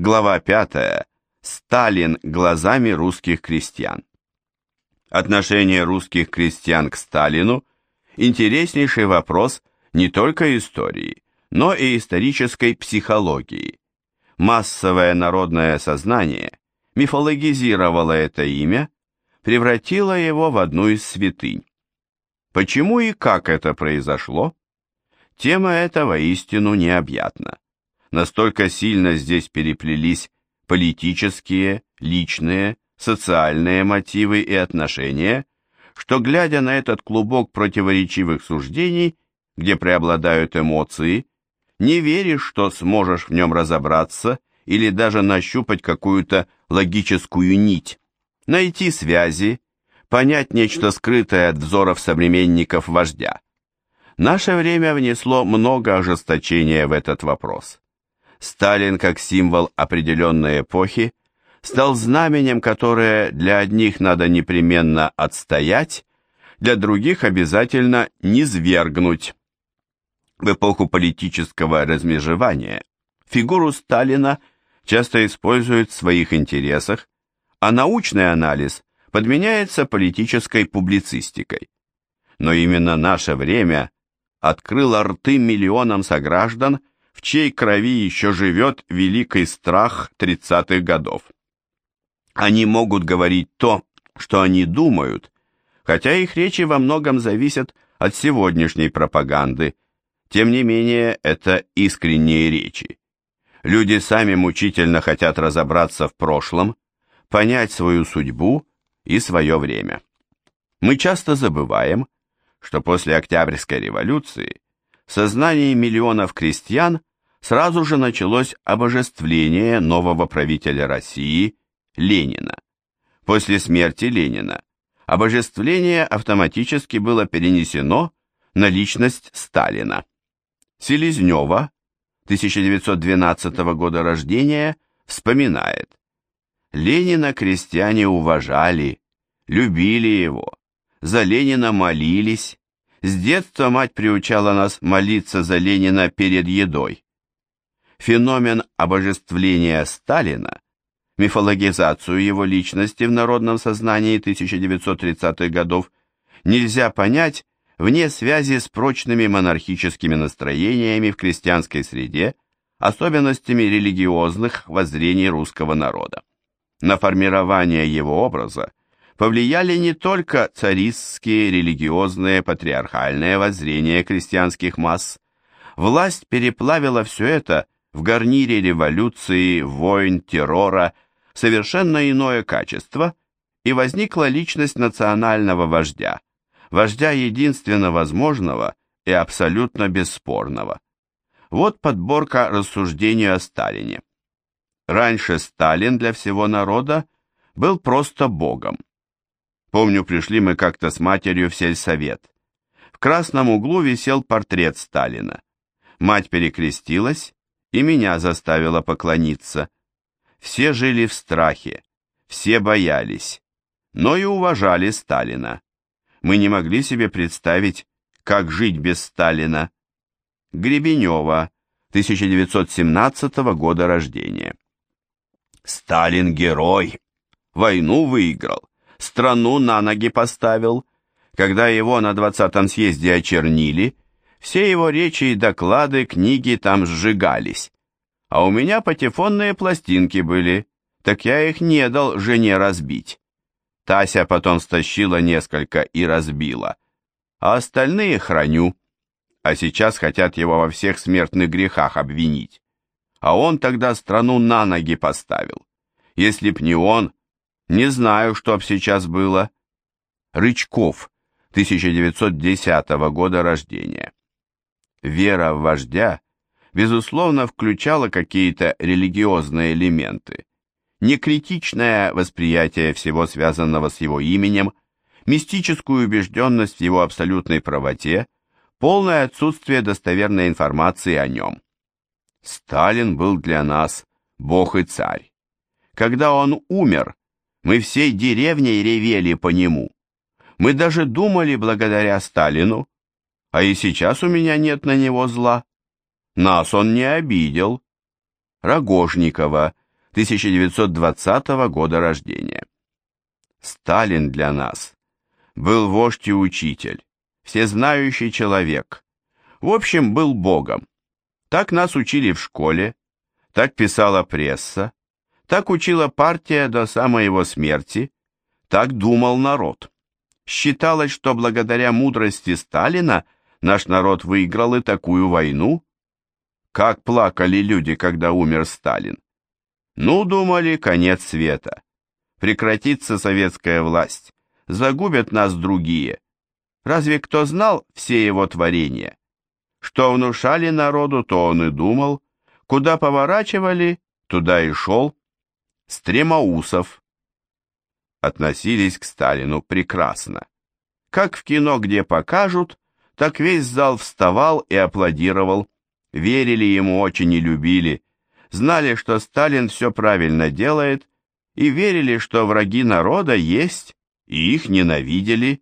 Глава 5. Сталин глазами русских крестьян. Отношение русских крестьян к Сталину – интереснейший вопрос не только истории, но и исторической психологии. Массовое народное сознание мифологизировало это имя, превратило его в одну из святынь. Почему и как это произошло? Тема эта воистину необъятна. Настолько сильно здесь переплелись политические, личные, социальные мотивы и отношения, что, глядя на этот клубок противоречивых суждений, где преобладают эмоции, не веришь, что сможешь в нем разобраться или даже нащупать какую-то логическую нить, найти связи, понять нечто скрытое от взоров современников вождя. Наше время внесло много ожесточения в этот вопрос. Сталин как символ определенной эпохи стал знаменем, которое для одних надо непременно отстоять, для других обязательно низвергнуть. В эпоху политического размежевания фигуру Сталина часто используют в своих интересах, а научный анализ подменяется политической публицистикой. Но именно наше время открыло рты миллионам сограждан, в чьей крови еще живет великий страх 30-х годов. Они могут говорить то, что они думают, хотя их речи во многом зависят от сегодняшней пропаганды, тем не менее это искренние речи. Люди сами мучительно хотят разобраться в прошлом, понять свою судьбу и свое время. Мы часто забываем, что после Октябрьской революции в сознании миллионов крестьян сразу же началось обожествление нового правителя России Ленина. После смерти Ленина обожествление автоматически было перенесено на личность Сталина. Селезнева, 1912 года рождения, вспоминает. Ленина крестьяне уважали, любили его, за Ленина молились. С детства мать приучала нас молиться за Ленина перед едой. Феномен обожествления Сталина, мифологизацию его личности в народном сознании 1930-х годов нельзя понять вне связи с прочными монархическими настроениями в крестьянской среде, особенностями религиозных воззрений русского народа. На формирование его образа повлияли не только царистские религиозные патриархальные воззрения крестьянских масс. Власть переплавила все это в гарнире революции, войн, террора, совершенно иное качество, и возникла личность национального вождя, вождя единственно возможного и абсолютно бесспорного. Вот подборка рассуждений о Сталине. Раньше Сталин для всего народа был просто богом. Помню, пришли мы как-то с матерью в сельсовет. В красном углу висел портрет Сталина. Мать перекрестилась и меня заставила поклониться. Все жили в страхе, все боялись, но и уважали Сталина. Мы не могли себе представить, как жить без Сталина. Гребенева, 1917 года рождения. Сталин герой, войну выиграл, страну на ноги поставил. Когда его на двадцатом съезде очернили, все его речи и доклады, книги там сжигались. А у меня патефонные пластинки были, так я их не дал жене разбить. Тася потом стащила несколько и разбила, а остальные храню. А сейчас хотят его во всех смертных грехах обвинить а он тогда страну на ноги поставил. Если б не он, не знаю, что б сейчас было. Рычков, 1910 года рождения. Вера в вождя, безусловно, включала какие-то религиозные элементы. Некритичное восприятие всего связанного с его именем, мистическую убежденность в его абсолютной правоте, полное отсутствие достоверной информации о нем. Сталин был для нас бог и царь. Когда он умер, мы всей деревней ревели по нему. Мы даже думали благодаря Сталину, а и сейчас у меня нет на него зла. Нас он не обидел. Рогожникова, 1920 года рождения. Сталин для нас был вождь и учитель, всезнающий человек. В общем, был Богом. Так нас учили в школе, так писала пресса, так учила партия до самой его смерти, так думал народ. Считалось, что благодаря мудрости Сталина наш народ выиграл и такую войну. Как плакали люди, когда умер Сталин. Ну, думали, конец света. Прекратится советская власть. Загубят нас другие. Разве кто знал все его творения? Что внушали народу, то он и думал. Куда поворачивали, туда и шел. Стремоусов. Относились к Сталину прекрасно. Как в кино, где покажут, так весь зал вставал и аплодировал. Верили ему очень и любили. Знали, что Сталин все правильно делает, и верили, что враги народа есть, и их ненавидели.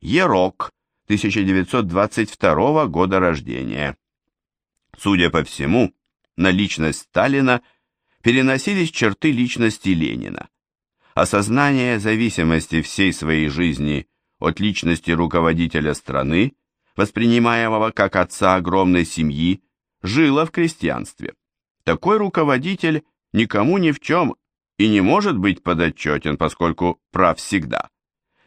Ерок, 1922 года рождения. Судя по всему, на личность Сталина переносились черты личности Ленина. Осознание зависимости всей своей жизни от личности руководителя страны, воспринимаемого как отца огромной семьи, жило в крестьянстве. Такой руководитель никому ни в чем и не может быть подотчетен, поскольку прав всегда.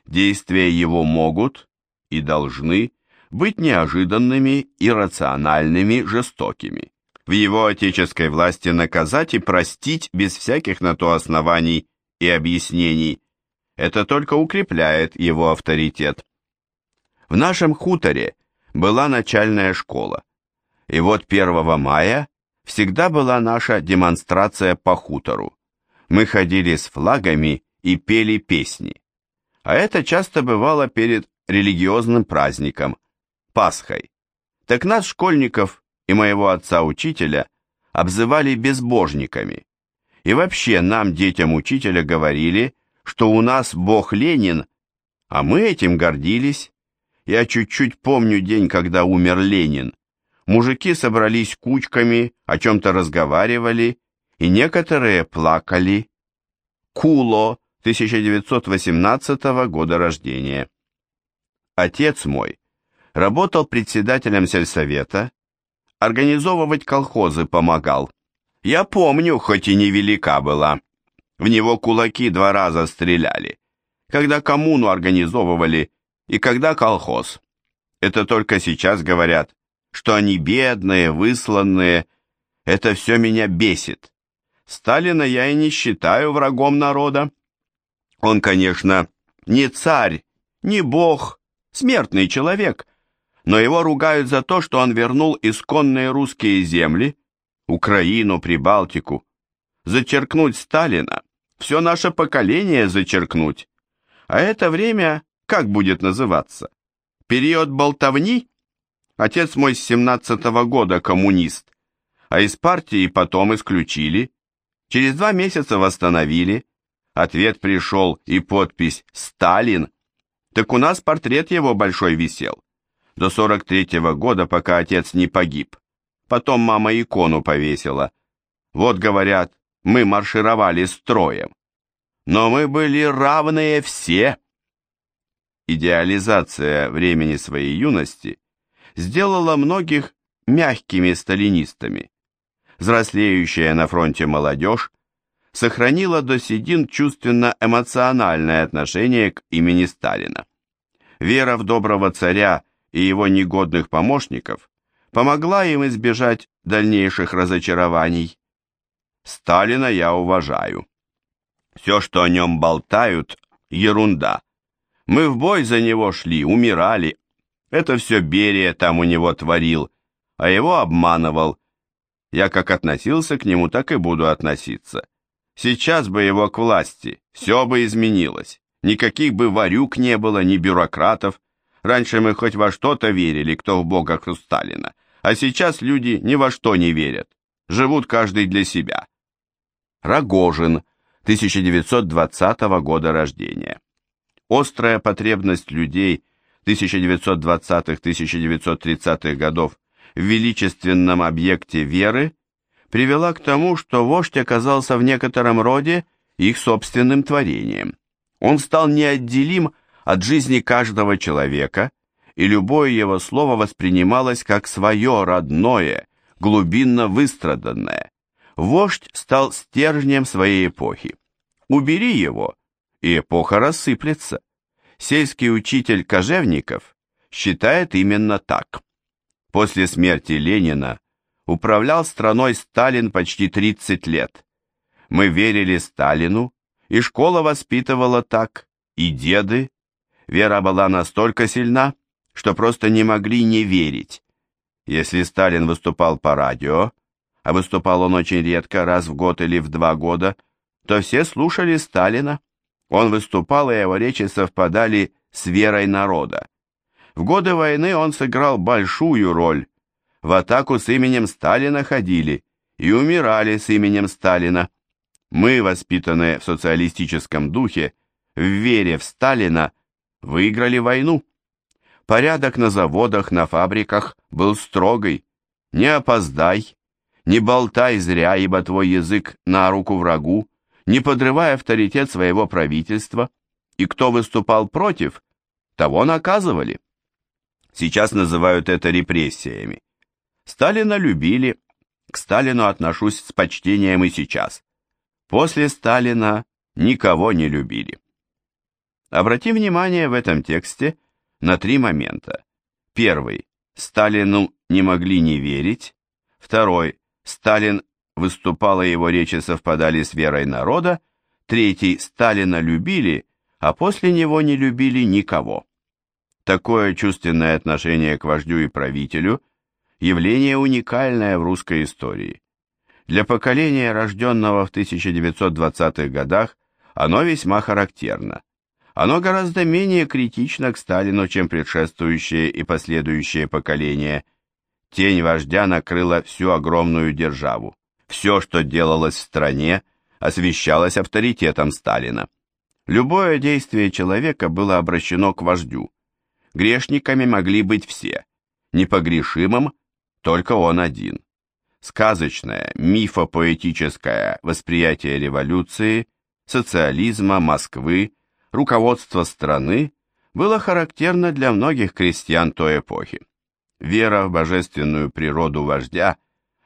Действия его могут и должны быть неожиданными, иррациональными, жестокими. В его отеческой власти наказать и простить без всяких на то оснований и объяснений. Это только укрепляет его авторитет. В нашем хуторе была начальная школа. И вот 1 мая всегда была наша демонстрация по хутору. Мы ходили с флагами и пели песни. А это часто бывало перед религиозным праздником, Пасхой. Так нас, школьников и моего отца-учителя, обзывали безбожниками. И вообще нам, детям учителя, говорили, что у нас Бог Ленин, а мы этим гордились. Я чуть-чуть помню день, когда умер Ленин. Мужики собрались кучками, о чем-то разговаривали, и некоторые плакали. Куло, 1918 года рождения. Отец мой работал председателем сельсовета, организовывать колхозы помогал. Я помню, хоть и невелика была. В него кулаки два раза стреляли, когда коммуну организовывали и когда колхоз. Это только сейчас говорят, что они бедные, высланные. Это все меня бесит. Сталина я и не считаю врагом народа. Он, конечно, не царь, не бог, смертный человек, но его ругают за то, что он вернул исконные русские земли, Украину, Прибалтику. Зачеркнуть Сталина, все наше поколение зачеркнуть. А это время как будет называться? Период болтовни? Отец мой с семнадцатого года коммунист, а из партии потом исключили. Через два месяца восстановили. Ответ пришел и подпись «Сталин». Так у нас портрет его большой висел. До сорок третьего года, пока отец не погиб. Потом мама икону повесила. Вот, говорят, мы маршировали строем. Но мы были равные все. Идеализация времени своей юности сделала многих мягкими сталинистами. Взрослеющая на фронте молодежь сохранила до седин чувственно-эмоциональное отношение к имени Сталина. Вера в доброго царя и его негодных помощников помогла им избежать дальнейших разочарований. Сталина я уважаю. Все, что о нем болтают, ерунда. Мы в бой за него шли, умирали, это все Берия там у него творил, а его обманывал. Я как относился к нему, так и буду относиться. Сейчас бы его к власти, все бы изменилось. Никаких бы варюк не было, ни бюрократов. Раньше мы хоть во что-то верили, кто в бога Хрусталина. А сейчас люди ни во что не верят. Живут каждый для себя. Рогожин, 1920 года рождения. Острая потребность людей – 1920-1930-х годов в величественном объекте веры привела к тому, что вождь оказался в некотором роде их собственным творением. Он стал неотделим от жизни каждого человека, и любое его слово воспринималось как свое, родное, глубинно выстраданное. Вождь стал стержнем своей эпохи. Убери его, и эпоха рассыплется. Сельский учитель Кожевников считает именно так. После смерти Ленина управлял страной Сталин почти 30 лет. Мы верили Сталину, и школа воспитывала так, и деды. Вера была настолько сильна, что просто не могли не верить. Если Сталин выступал по радио, а выступал он очень редко, раз в год или в два года, то все слушали Сталина. Он выступал, и его речи совпадали с верой народа. В годы войны он сыграл большую роль. В атаку с именем Сталина ходили и умирали с именем Сталина. Мы, воспитанные в социалистическом духе, в вере в Сталина, выиграли войну. Порядок на заводах, на фабриках был строгий. Не опоздай, не болтай зря, ибо твой язык на руку врагу, не подрывай авторитет своего правительства, и кто выступал против, того наказывали. Сейчас называют это репрессиями. Сталина любили, к Сталину отношусь с почтением и сейчас. После Сталина никого не любили. Обрати внимание в этом тексте на три момента. Первый. Сталину не могли не верить. Второй. Сталин выступал, и его речи совпадали с верой народа. Третий. Сталина любили, а после него не любили никого. Такое чувственное отношение к вождю и правителю – явление уникальное в русской истории. Для поколения, рожденного в 1920-х годах, оно весьма характерно. Оно гораздо менее критично к Сталину, чем предшествующие и последующие поколения. Тень вождя накрыла всю огромную державу. Все, что делалось в стране, освещалось авторитетом Сталина. Любое действие человека было обращено к вождю. Грешниками могли быть все, непогрешимым только он один. Сказочное, мифопоэтическое восприятие революции, социализма, Москвы, руководство страны было характерно для многих крестьян той эпохи. Вера в божественную природу вождя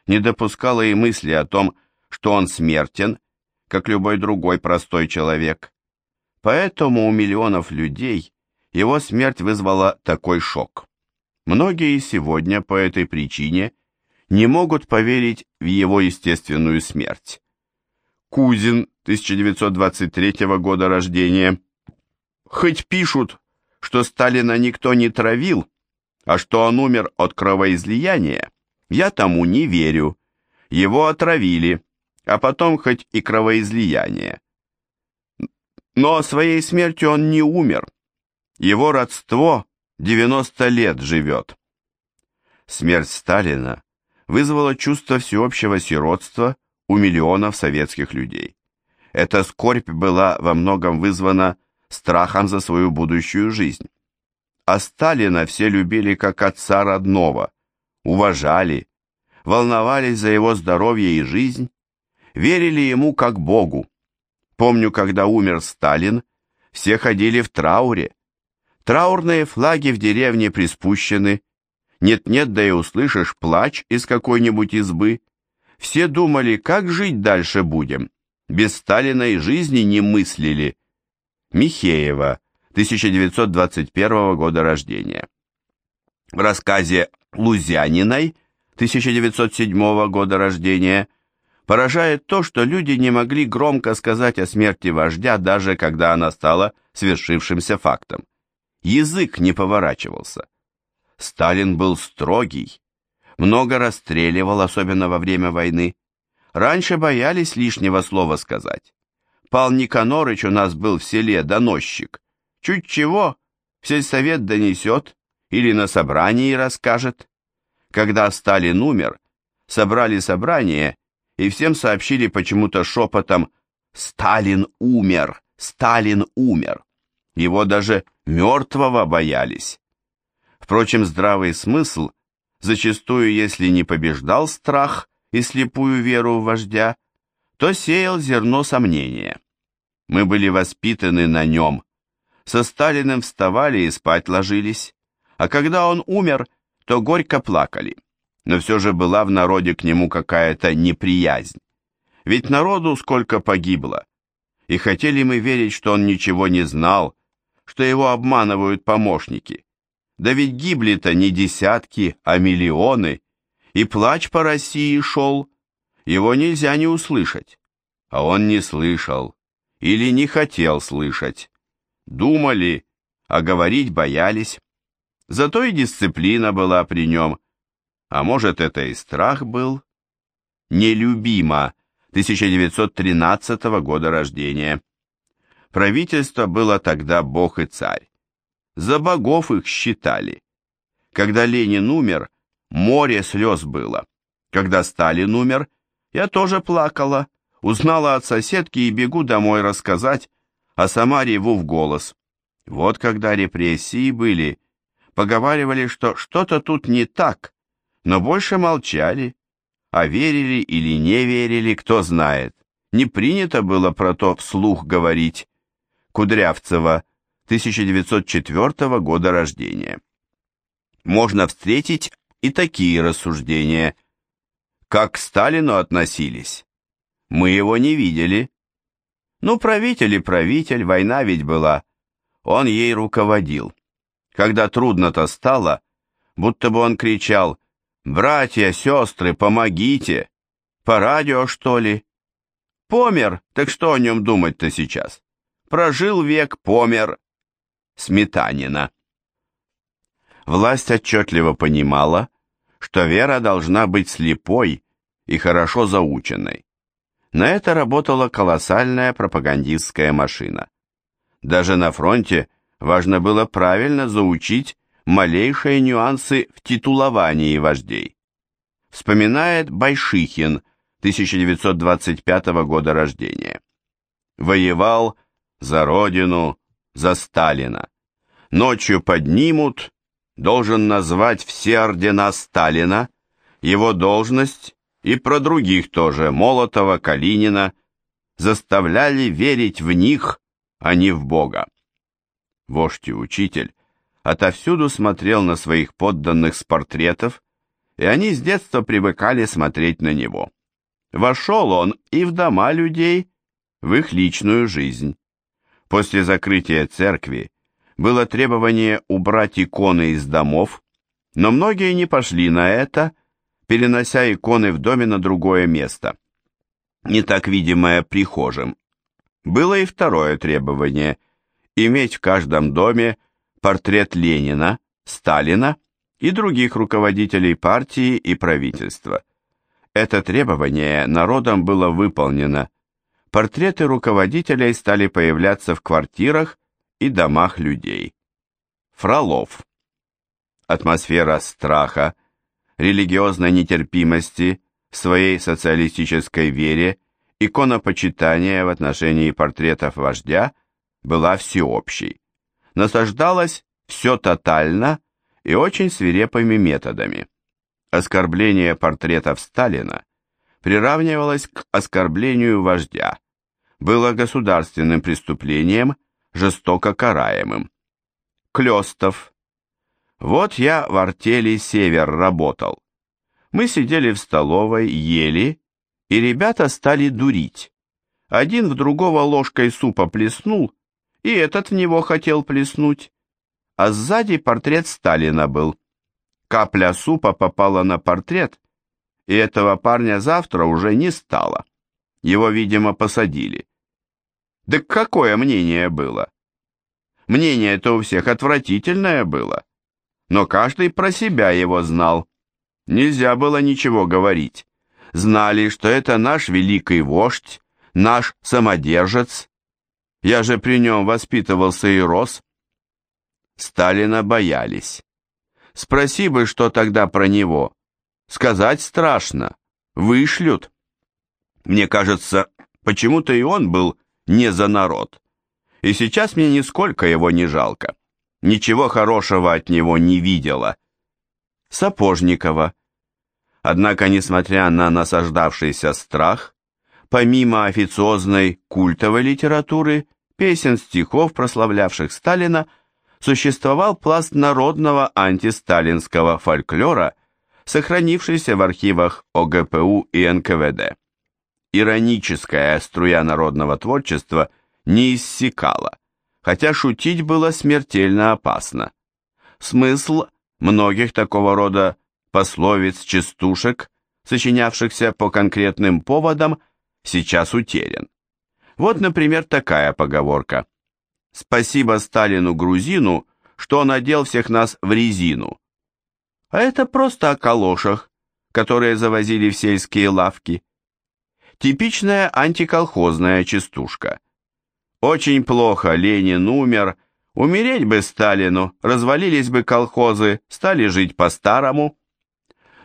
не допускала и мысли о том, что он смертен, как любой другой простой человек. Поэтому у миллионов людей его смерть вызвала такой шок. Многие сегодня по этой причине не могут поверить в его естественную смерть. Кузин, 1923 года рождения, Хоть пишут, что Сталина никто не травил, а что он умер от кровоизлияния, я тому не верю. Его отравили, а потом хоть и кровоизлияние. Но своей смертью он не умер. Его родство 90 лет живет. Смерть Сталина вызвала чувство всеобщего сиротства у миллионов советских людей. Эта скорбь была во многом вызвана страхом за свою будущую жизнь. А Сталина все любили как отца родного, уважали, волновались за его здоровье и жизнь, верили ему как Богу. Помню, когда умер Сталин, все ходили в трауре. Траурные флаги в деревне приспущены. Нет-нет, да и услышишь плач из какой-нибудь избы. Все думали, как жить дальше будем. Без Сталина и жизни не мыслили. Михеева, 1921 года рождения. В рассказе Лузяниной, 1907 года рождения, поражает то, что люди не могли громко сказать о смерти вождя, даже когда она стала свершившимся фактом. Язык не поворачивался. Сталин был строгий, много расстреливал, особенно во время войны. Раньше боялись лишнего слова сказать. Пал Никанорыч у нас был в селе доносчик. Чуть чего, в сельсовет донесет или на собрании расскажет. Когда Сталин умер, собрали собрание и всем сообщили почему-то шепотом «Сталин умер! Сталин умер!» Его даже мертвого боялись. Впрочем, здравый смысл, зачастую, если не побеждал страх и слепую веру в вождя, то сеял зерно сомнения. Мы были воспитаны на нем. Со Сталиным вставали и спать ложились, а когда он умер, то горько плакали. Но все же была в народе к нему какая-то неприязнь. Ведь народу сколько погибло. И хотели мы верить, что он ничего не знал, что его обманывают помощники. Да ведь гибли-то не десятки, а миллионы. И плач по России шел. Его нельзя не услышать. А он не слышал. Или не хотел слышать. Думали, а говорить боялись. Зато и дисциплина была при нем. А может, это и страх был? Нелюбимо. 1913 года рождения. Правительство было тогда бог и царь. За богов их считали. Когда Ленин умер, море слез было. Когда Сталин умер, я тоже плакала, узнала от соседки и бегу домой рассказать, а сама реву в голос. Вот когда репрессии были, поговаривали, что что-то тут не так, но больше молчали, а верили или не верили, кто знает. Не принято было про то вслух говорить. Кудрявцева, 1904 года рождения. Можно встретить и такие рассуждения. Как к Сталину относились? Мы его не видели. Ну, правитель и правитель, война ведь была. Он ей руководил. Когда трудно-то стало, будто бы он кричал «Братья, сестры, помогите! По радио, что ли?» Помер, так что о нем думать-то сейчас? Прожил век, помер, Сметанина. Власть отчетливо понимала, что вера должна быть слепой и хорошо заученной. На это работала колоссальная пропагандистская машина. Даже на фронте важно было правильно заучить малейшие нюансы в титуловании вождей. Вспоминает Байшихин, 1925 года рождения. Воевал за родину, за Сталина. Ночью поднимут, должен назвать все ордена Сталина, его должность и про других тоже, Молотова, Калинина, заставляли верить в них, а не в Бога. Вождь и учитель отовсюду смотрел на своих подданных с портретов, и они с детства привыкали смотреть на него. Вошел он и в дома людей, в их личную жизнь. После закрытия церкви было требование убрать иконы из домов, но многие не пошли на это, перенося иконы в доме на другое место, не так видимое прихожим. Было и второе требование – иметь в каждом доме портрет Ленина, Сталина и других руководителей партии и правительства. Это требование народом было выполнено, портреты руководителей стали появляться в квартирах и домах людей. Фролов. Атмосфера страха, религиозной нетерпимости в своей социалистической вере, иконопочитания в отношении портретов вождя была всеобщей. Насаждалось все тотально и очень свирепыми методами. Оскорбление портретов Сталина приравнивалось к оскорблению вождя, было государственным преступлением, жестоко караемым. Клёстов. Вот я в артели «Север» работал. Мы сидели в столовой, ели, и ребята стали дурить. Один в другого ложкой супа плеснул, и этот в него хотел плеснуть. А сзади портрет Сталина был. Капля супа попала на портрет, и этого парня завтра уже не стало. Его, видимо, посадили. Да какое мнение было? Мнение-то у всех отвратительное было, но каждый про себя его знал. Нельзя было ничего говорить. Знали, что это наш великий вождь, наш самодержец. Я же при нем воспитывался и рос. Сталина боялись. Спроси бы, что тогда про него. Сказать страшно. Вышлют. Мне кажется, почему-то и он был не за народ. И сейчас мне нисколько его не жалко. Ничего хорошего от него не видела. Сапожникова. Однако, несмотря на насаждавшийся страх, помимо официозной культовой литературы, песен, стихов, прославлявших Сталина, существовал пласт народного антисталинского фольклора, сохранившийся в архивах ОГПУ и НКВД. Ироническая струя народного творчества не иссякала, хотя шутить было смертельно опасно. Смысл многих такого рода пословиц, частушек, сочинявшихся по конкретным поводам, сейчас утерян. Вот, например, такая поговорка. «Спасибо Сталину-грузину, что он одел всех нас в резину». А это просто о калошах, которые завозили в сельские лавки. Типичная антиколхозная частушка. Очень плохо, Ленин умер, умереть бы Сталину, развалились бы колхозы, стали жить по-старому.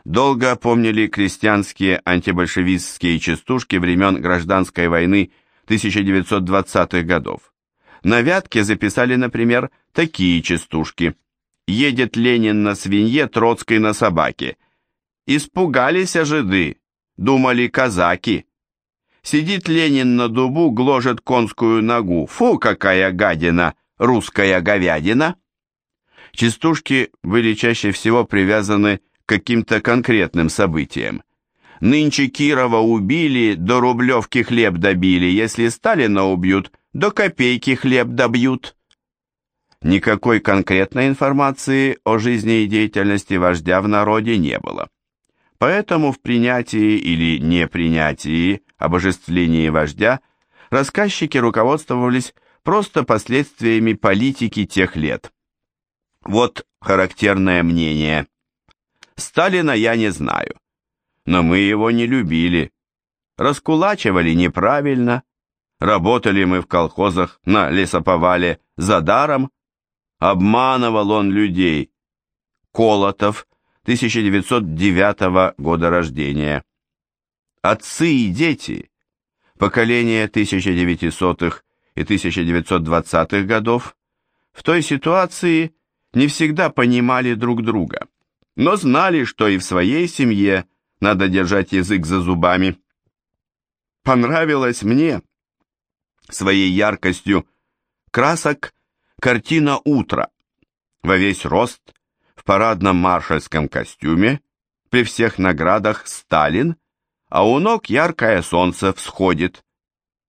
Долго помнили крестьянские антибольшевистские частушки времен гражданской войны 1920-х годов. На Вятке записали, например, такие частушки. «Едет Ленин на свинье, Троцкий на собаке». Испугались жиды, думали казаки. Сидит Ленин на дубу, гложет конскую ногу. Фу, какая гадина, русская говядина. Частушки были чаще всего привязаны к каким-то конкретным событиям. Нынче Кирова убили, до рублевки хлеб добили, если Сталина убьют, до копейки хлеб добьют. Никакой конкретной информации о жизни и деятельности вождя в народе не было. Поэтому в принятии или непринятии обожествлении вождя рассказчики руководствовались просто последствиями политики тех лет. Вот характерное мнение. Сталина я не знаю но мы его не любили. Раскулачивали неправильно, работали мы в колхозах на лесоповале за даром, обманывал он людей. Колотов, 1909 года рождения. Отцы и дети, поколение 1900-х и 1920-х годов, в той ситуации не всегда понимали друг друга, но знали, что и в своей семье надо держать язык за зубами. Понравилась мне своей яркостью красок картина утра во весь рост в парадном маршальском костюме при всех наградах Сталин, а у ног яркое солнце всходит.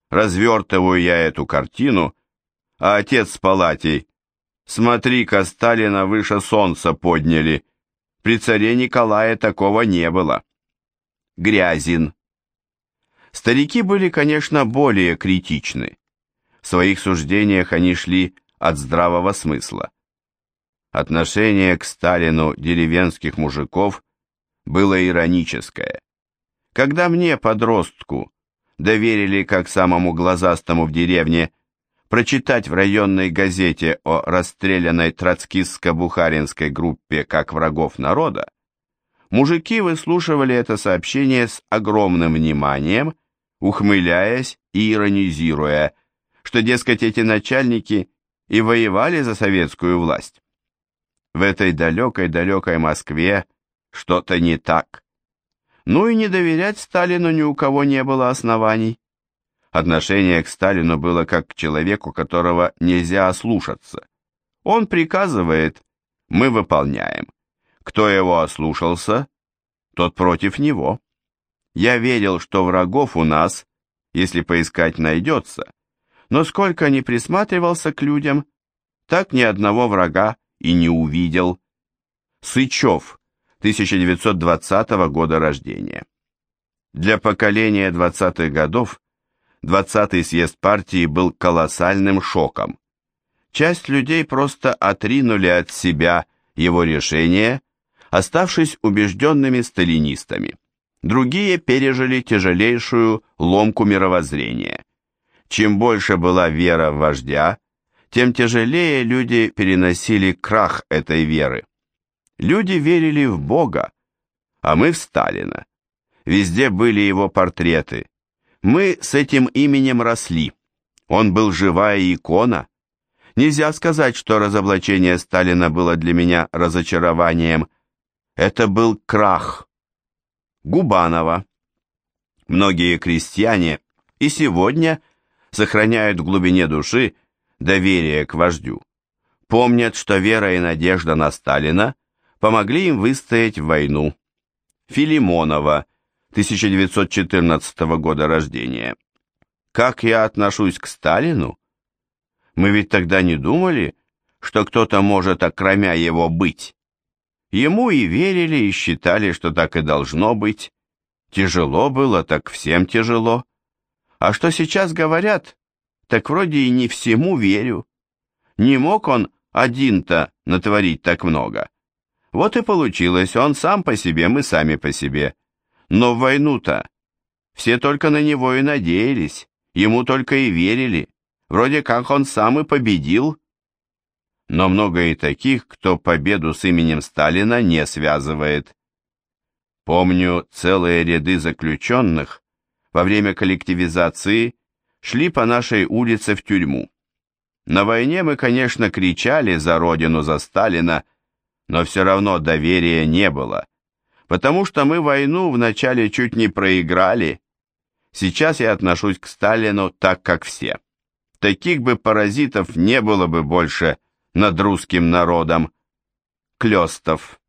Развертываю я эту картину, а отец с палатей «Смотри-ка, Сталина выше солнца подняли, при царе Николае такого не было». Грязин. Старики были, конечно, более критичны. В своих суждениях они шли от здравого смысла. Отношение к Сталину деревенских мужиков было ироническое. Когда мне, подростку, доверили как самому глазастому в деревне прочитать в районной газете о расстрелянной троцкистско-бухаринской группе как врагов народа, Мужики выслушивали это сообщение с огромным вниманием, ухмыляясь и иронизируя, что, дескать, эти начальники и воевали за советскую власть. В этой далекой-далекой Москве что-то не так. Ну и не доверять Сталину ни у кого не было оснований. Отношение к Сталину было как к человеку, которого нельзя ослушаться. Он приказывает, мы выполняем. Кто его ослушался, тот против него. Я верил, что врагов у нас, если поискать, найдется, но сколько ни присматривался к людям, так ни одного врага и не увидел. Сычев, 1920 года рождения. Для поколения 20-х годов 20-й съезд партии был колоссальным шоком. Часть людей просто отринули от себя его решение оставшись убежденными сталинистами. Другие пережили тяжелейшую ломку мировоззрения. Чем больше была вера в вождя, тем тяжелее люди переносили крах этой веры. Люди верили в Бога, а мы в Сталина. Везде были его портреты. Мы с этим именем росли. Он был живая икона. Нельзя сказать, что разоблачение Сталина было для меня разочарованием, это был крах. Губанова. Многие крестьяне и сегодня сохраняют в глубине души доверие к вождю. Помнят, что вера и надежда на Сталина помогли им выстоять в войну. Филимонова, 1914 года рождения. Как я отношусь к Сталину? Мы ведь тогда не думали, что кто-то может окромя его быть. Ему и верили, и считали, что так и должно быть. Тяжело было, так всем тяжело. А что сейчас говорят, так вроде и не всему верю. Не мог он один-то натворить так много. Вот и получилось, он сам по себе, мы сами по себе. Но в войну-то все только на него и надеялись, ему только и верили. Вроде как он сам и победил. Но много и таких, кто победу с именем Сталина не связывает. Помню, целые ряды заключенных во время коллективизации шли по нашей улице в тюрьму. На войне мы, конечно, кричали за родину, за Сталина, но все равно доверия не было, потому что мы войну вначале чуть не проиграли. Сейчас я отношусь к Сталину так, как все. Таких бы паразитов не было бы больше над русским народом. Клёстов